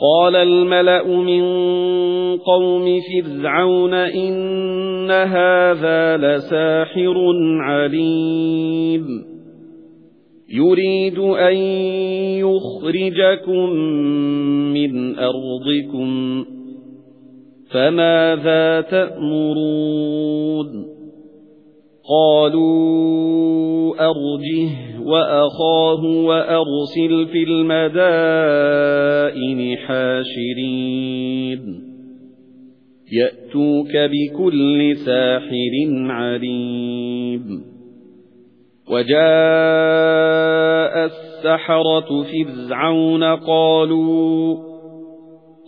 قَالَ الْمَلَأُ مِنْ قَوْمِ فِرْعَوْنَ إِنَّ هَذَا لَسَاحِرٌ عَلِيمٌ. يُرِيدُ أَن يُخْرِجَكُم مِّنْ أَرْضِكُمْ فَمَاذَا تَأْمُرُونَ؟ قَالُوا أَرْجِهْ وَأَخَاهُ وَأَرْسِلْ فِي الْمَدَائِنِ حَاشِرِينَ. يَأْتُوكَ بِكُلِّ سَاحِرٍ عَلِيمٍ. وَجَاءَ السَّحَرَةُ فِرْعَوْنَ قَالُوا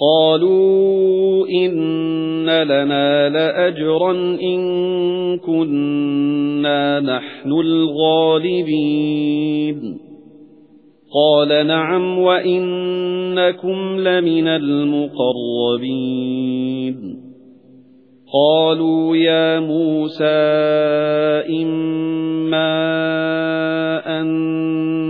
قَالُوا إِنَّ لَنَا لَأَجْرًا إِن كُنَّا نَحْنُ الْغَالِبِينَ قَالَ نَعَمْ وَإِنَّكُمْ لَمِنَ الْمُقَرَّبِينَ قَالُوا يَا مُوسَى إِمَّا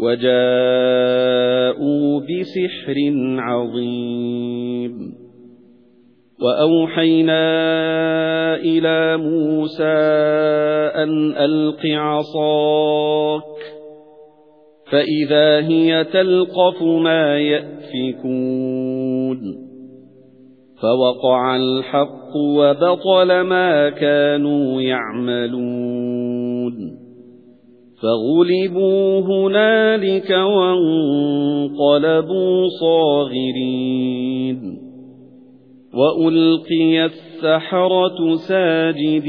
وَجَاءُوا بِسِحْرٍ عَظِيمٍ. وَأَوْحَيْنَا إِلَى مُوسَى أَنْ أَلْقِ عَصَاكَ فَإِذَا هِيَ تَلْقَفُ مَا يَأْفِكُونَ. فَوَقَعَ الْحَقُّ وَبَطَلَ مَا كَانُوا يَعْمَلُونَ. فَغُلِبُوا هُنَالِكَ وَانقَلَبُوا صَاغِرِينَ. وَأُلْقِيَ السَّحَرَةُ سَاجِدِينَ.